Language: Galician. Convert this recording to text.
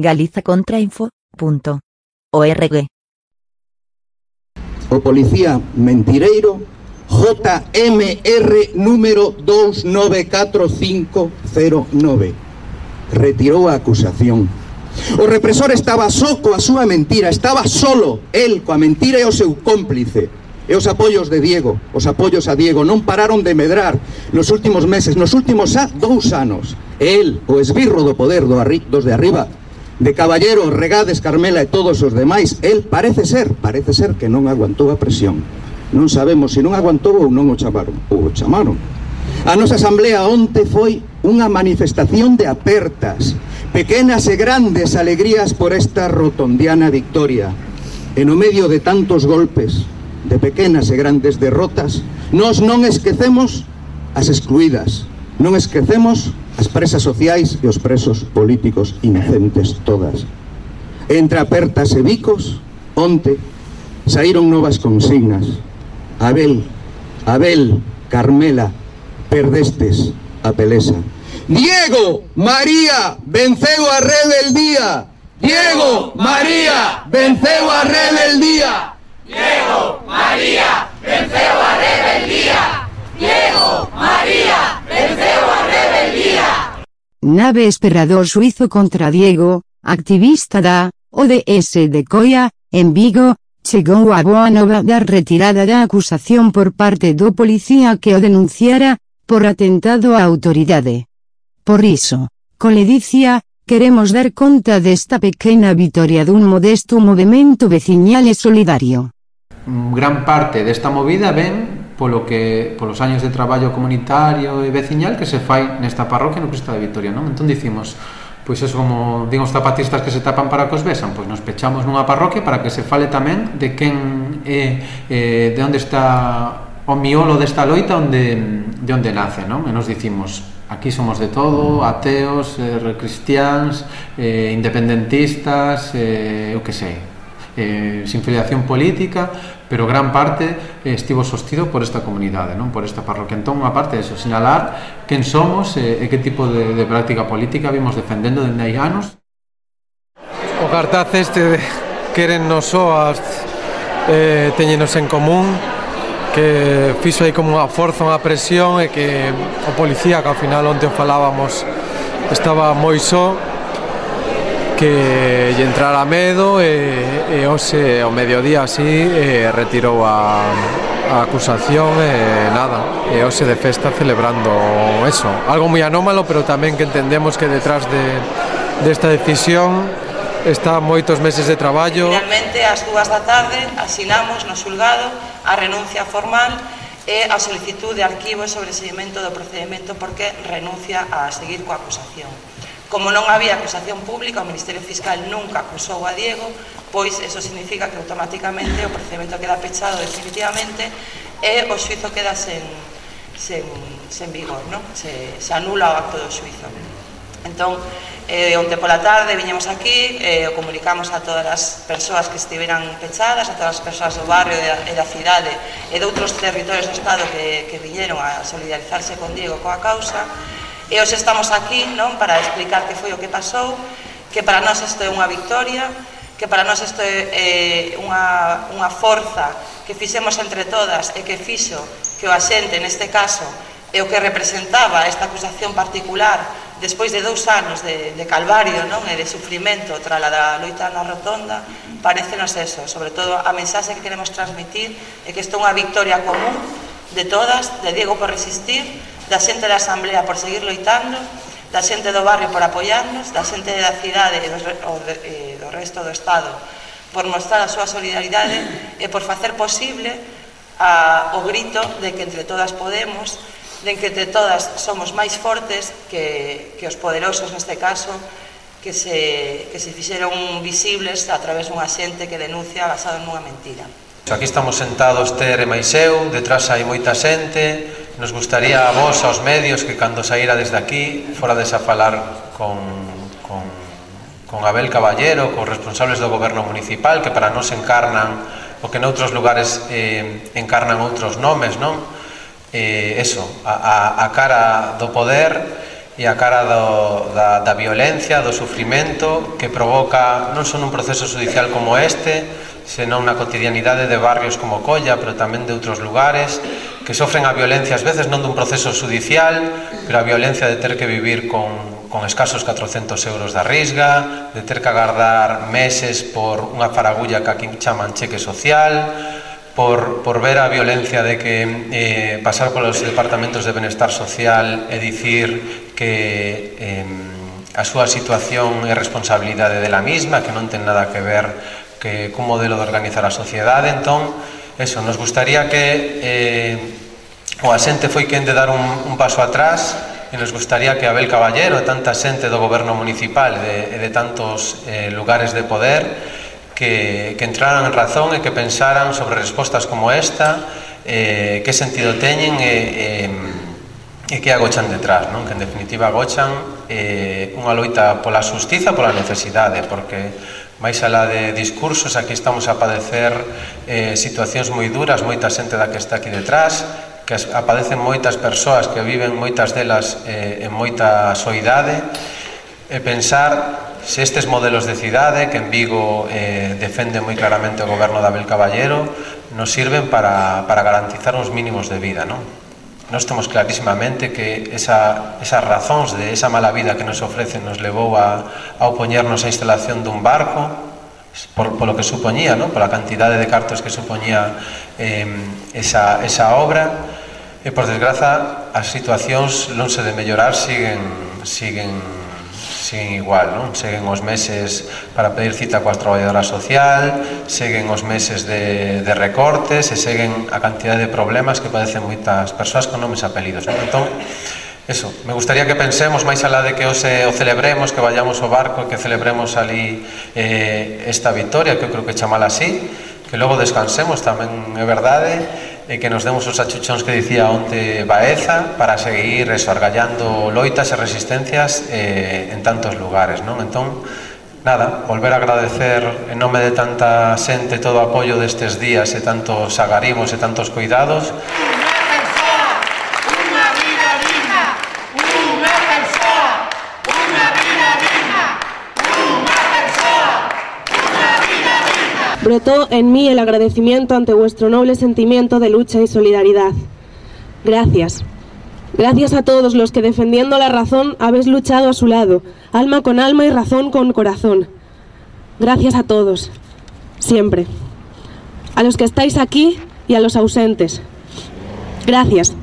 galizacontrainfo.org. O policía mentireiro JMR número 294509 retirou a acusación. O represor estaba só coa súa mentira, estaba solo, el coa mentira e o seu cómplice. E os apoios de Diego, os apoios a Diego non pararon de medrar nos últimos meses, nos últimos a dous anos. El, o esbirro do poder do arri, dos de arriba, de Caballero, Regades, Carmela e todos os demais, el parece ser, parece ser que non aguantou a presión. Non sabemos se non aguantou ou non o chamaron, ou o chamaron. A nosa asamblea onte foi unha manifestación de apertas, pequenas e grandes alegrías por esta rotondiana victoria. E no medio de tantos golpes, de pequenas e grandes derrotas, nos non esquecemos as excluídas, non esquecemos as presas sociais e os presos políticos inocentes todas. Entre apertas e bicos, onte, saíron novas consignas, Abel, Abel, Carmela, perdestes a pelesa. Diego María venceu a rebeldía. Diego María venceu a rebeldía. Diego María venceu a rebeldía. Diego María venceu a rebeldía. Nave esperador suizo contra Diego, activista da ODS de Coia, en Vigo, chegou a boa nova da retirada da acusación por parte do policía que o denunciara, por atentado á autoridade. Por iso, con ledicia, queremos dar conta desta pequena vitoria dun modesto movimento veciñal e solidario. Gran parte desta movida ven polo que polos años de traballo comunitario e veciñal que se fai nesta parroquia no Cristo de Vitoria, non? Entón dicimos, pois eso como din os zapatistas que se tapan para que os besan, pois nos pechamos nunha parroquia para que se fale tamén de quen é eh, de onde está o miolo desta loita onde de onde nace, non? E nos dicimos, aquí somos de todo, mm. ateos, eh, cristiáns, eh, independentistas, eh, o que sei, eh, sin filiación política, pero gran parte eh, estivo sostido por esta comunidade, non por esta parroquia. Entón, parte de eso, sinalar quen somos eh, e que tipo de, de práctica política vimos defendendo dende hai anos. O cartaz este de queren nos soas eh, teñenos en común que fixo aí como unha forza, unha presión e que o policía, que ao final onte falábamos, estaba moi só, que lle entrara medo e, e hoxe ao mediodía así e retirou a, a acusación e nada e hoxe de festa celebrando eso algo moi anómalo pero tamén que entendemos que detrás de, desta decisión está moitos meses de traballo. Finalmente, ás dúas da tarde, asinamos no xulgado a renuncia formal e a solicitud de arquivo e sobreseguimento do procedimento porque renuncia a seguir coa acusación. Como non había acusación pública, o Ministerio Fiscal nunca acusou a Diego, pois eso significa que automáticamente o procedimento queda pechado definitivamente e o suizo queda sen, sen, sen vigor, non? Se, se anula o acto do suizo. Entón, eh, onte pola tarde viñemos aquí, eh, o comunicamos a todas as persoas que estiveran pechadas, a todas as persoas do barrio e da, e da cidade e de outros territorios do Estado que, que viñeron a solidarizarse con Diego coa causa, E hoxe estamos aquí non para explicar que foi o que pasou, que para nós isto é unha victoria, que para nós isto é eh, unha, unha forza que fixemos entre todas e que fixo que o axente, neste caso, e o que representaba esta acusación particular despois de dous anos de, de calvario non e de sufrimento trala da loita na rotonda, parecenos eso, sobre todo a mensaxe que queremos transmitir é que isto é unha victoria común de todas, de Diego por resistir, da xente da Asamblea por seguir loitando, da xente do barrio por apoiarnos, da xente da cidade e do, e do resto do Estado por mostrar a súa solidaridade e por facer posible a, o grito de que entre todas podemos, de que entre todas somos máis fortes que, que os poderosos neste caso, que se, que se fixeron visibles a través dunha xente que denuncia basado nunha mentira. Aquí estamos sentados Ter e máis eu, detrás hai moita xente, Nos gustaría a vos, aos medios, que cando saíra desde aquí, forades a falar con, con, con Abel Caballero, con responsables do goberno municipal, que para nós encarnan o que noutros lugares eh, encarnan outros nomes, non? Eh, eso, a, a, a cara do poder e a cara do, da, da violencia, do sufrimento que provoca non só un proceso judicial como este, senón na cotidianidade de barrios como Colla, pero tamén de outros lugares, que sofren a violencia ás veces non dun proceso judicial, pero a violencia de ter que vivir con, con escasos 400 euros da risga, de ter que agardar meses por unha faragulla que aquí chaman cheque social, por, por ver a violencia de que eh, pasar polos departamentos de benestar social e dicir que eh, a súa situación é responsabilidade dela misma, que non ten nada que ver que cun modelo de organizar a sociedade, entón, eso, nos gustaría que eh, o a xente foi quen de dar un, un paso atrás e nos gustaría que Abel Caballero e tanta xente do goberno municipal e de, de tantos eh, lugares de poder que, que entraran en razón e que pensaran sobre respostas como esta eh, que sentido teñen e, e, e que agochan detrás non? que en definitiva agochan eh, unha loita pola justiza pola necesidade porque máis alá de discursos, aquí estamos a padecer eh, situacións moi duras, moita xente da que está aquí detrás, que aparecen moitas persoas que viven moitas delas eh, en moita soidade e pensar se estes modelos de cidade que en Vigo eh, defende moi claramente o goberno de Abel Caballero nos sirven para, para garantizar uns mínimos de vida non? nos temos clarísimamente que esa, esas razóns de esa mala vida que nos ofrecen nos levou a, a opoñernos a instalación dun barco por, polo que supoñía, non? pola cantidade de cartos que supoñía eh, esa, esa obra E por desgraza as situacións lonxe de mellorar siguen siguen siguen igual, non? Seguen os meses para pedir cita coa traballadora social, seguen os meses de, de recortes e seguen a cantidad de problemas que padecen moitas persoas con nomes apelidos. Non? Entón, eso, me gustaría que pensemos máis alá de que ose o celebremos, que vayamos ao barco, que celebremos ali eh, esta victoria, que eu creo que chamala así, que logo descansemos, tamén é verdade, e que nos demos os achuchóns que dicía onte Baeza para seguir resorgallando loitas e resistencias eh, en tantos lugares, non? Entón, nada, volver a agradecer en nome de tanta xente todo o apoio destes días e tantos agarimos e tantos cuidados. Brotó en mí el agradecimiento ante vuestro noble sentimiento de lucha y solidaridad. Gracias. Gracias a todos los que defendiendo la razón habéis luchado a su lado, alma con alma y razón con corazón. Gracias a todos, siempre. A los que estáis aquí y a los ausentes. Gracias.